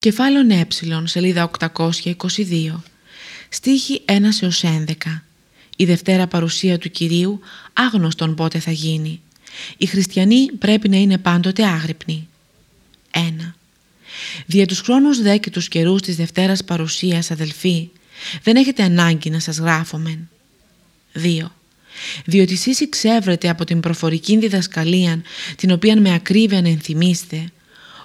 Κεφάλαιο ε, σελίδα 822, στίχη 1 έως 11. Η Δευτέρα παρουσία του Κυρίου άγνωστον πότε θα γίνει. Οι χριστιανοί πρέπει να είναι πάντοτε άγρυπνοι. 1. Δια τους χρόνους δε και τους καιρούς της Δευτέρας παρουσίας αδελφοί, δεν έχετε ανάγκη να σας γράφομεν. 2. Διότι εσείς εξεύρετε από την προφορική διδασκαλία την οποία με ακρίβεια ενθυμίστε,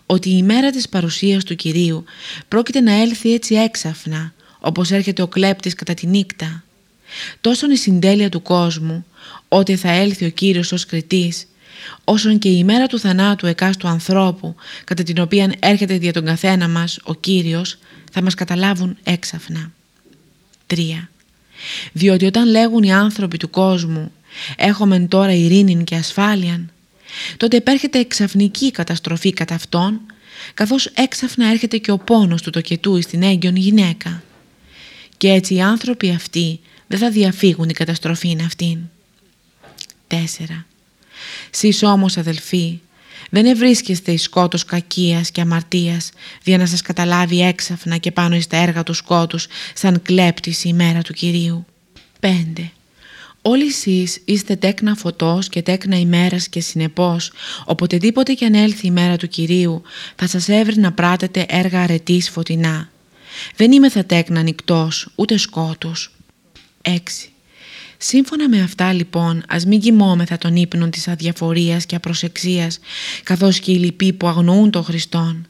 ότι η μέρα της παρουσίας του Κυρίου πρόκειται να έλθει έτσι έξαφνα, όπως έρχεται ο κλέπτης κατά τη νύχτα. Τόσον η συντέλεια του κόσμου, ότι θα έλθει ο Κύριος ως κριτής, όσον και η μέρα του θανάτου εκάστου ανθρώπου, κατά την οποία έρχεται δια τον καθένα μας ο Κύριος, θα μας καταλάβουν έξαφνα. 3. Διότι όταν λέγουν οι άνθρωποι του κόσμου «Έχομεν τώρα ειρήνην και ασφάλειαν», τότε επέρχεται εξαφνική καταστροφή κατά αυτόν, καθώς έξαφνα έρχεται και ο πόνος του τοκετού στην έγκυον γυναίκα. Και έτσι οι άνθρωποι αυτοί δεν θα διαφύγουν η καταστροφή αυτήν. 4. Σεις όμως αδελφοί, δεν ευρίσκεστε εις σκότος κακίας και αμαρτίας για να σας καταλάβει έξαφνα και πάνω εις τα έργα του σκότους σαν κλέπτης η μέρα του Κυρίου. 5. Όλοι εσείς είστε τέκνα φωτός και τέκνα ημέρας και συνεπώς, οποτεδήποτε και αν έλθει η μέρα του Κυρίου, θα σας έβρει να πράτετε έργα αρετής φωτεινά. Δεν είμαι θα τέκνα νυχτός, ούτε σκότους. 6. Σύμφωνα με αυτά λοιπόν, ας μην κοιμόμεθα των ύπνων της αδιαφορίας και απροσεξίας, καθώς και οι λοιποί που αγνοούν τον Χριστόν,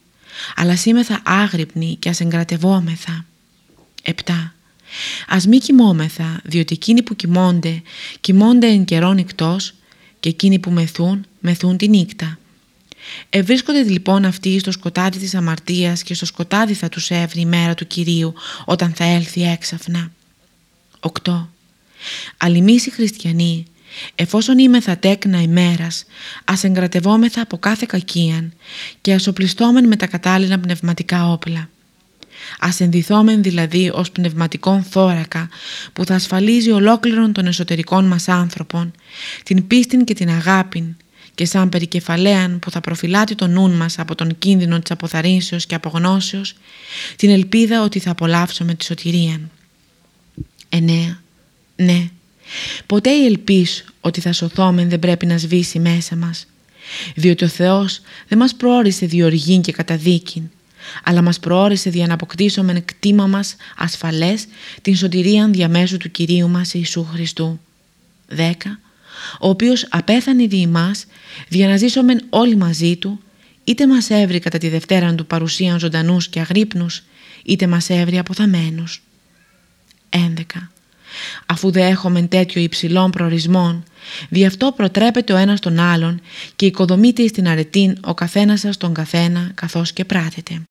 αλλά σήμεθα άγρυπνοι και ας εγκρατευόμεθα. 7. Ας μη κοιμόμεθα, διότι εκείνοι που κοιμώνται, κοιμώνται εν καιρόν εκτός και εκείνοι που μεθούν, μεθούν τη νύχτα. Ευρίσκονται λοιπόν αυτοί στο σκοτάδι της αμαρτίας και στο σκοτάδι θα τους έβρει η μέρα του Κυρίου όταν θα έλθει έξαφνα. 8. Αλλημείς οι χριστιανοί, εφόσον είμαι θα τέκνα ημέρας, ας εγκρατευόμεθα από κάθε κακίαν και ας οπλιστόμεν με τα κατάλληλα πνευματικά όπλα. Ας ενδυθόμεν δηλαδή ως πνευματικόν θώρακα που θα ασφαλίζει ολόκληρον των εσωτερικών μας άνθρωπων, την πίστην και την αγάπην και σαν περικεφαλαίαν που θα προφυλάτει το νου μας από τον κίνδυνο της αποθαρρύνσεως και απογνώσεως, την ελπίδα ότι θα απολαύσουμε τη σωτηρίαν. 9. Ναι, ποτέ η ελπίς ότι θα σωθόμεν δεν πρέπει να σβήσει μέσα μας, διότι ο Θεός δεν μας προόρισε διοργήν και καταδίκην, αλλά μας προώρησε για να αποκτήσουμε κτήμα μας ασφαλές την σωτηρίαν διαμέσου του Κυρίου μας Ιησού Χριστού. 10. Ο οποίος απέθανε δι' εμάς, για να ζήσουμε όλοι μαζί Του, είτε μας έβρει κατά τη Δευτέρα του παρουσίαν ζωντανούς και αγρύπνους, είτε μας έβρει αποθαμένους. 11. Αφού δεν έχουμε τέτοιο υψηλών προορισμών, δι' αυτό προτρέπεται ο ένας τον άλλον και οικοδομείται στην αρετήν ο καθένας σας τον καθένα καθώς και πράτεται.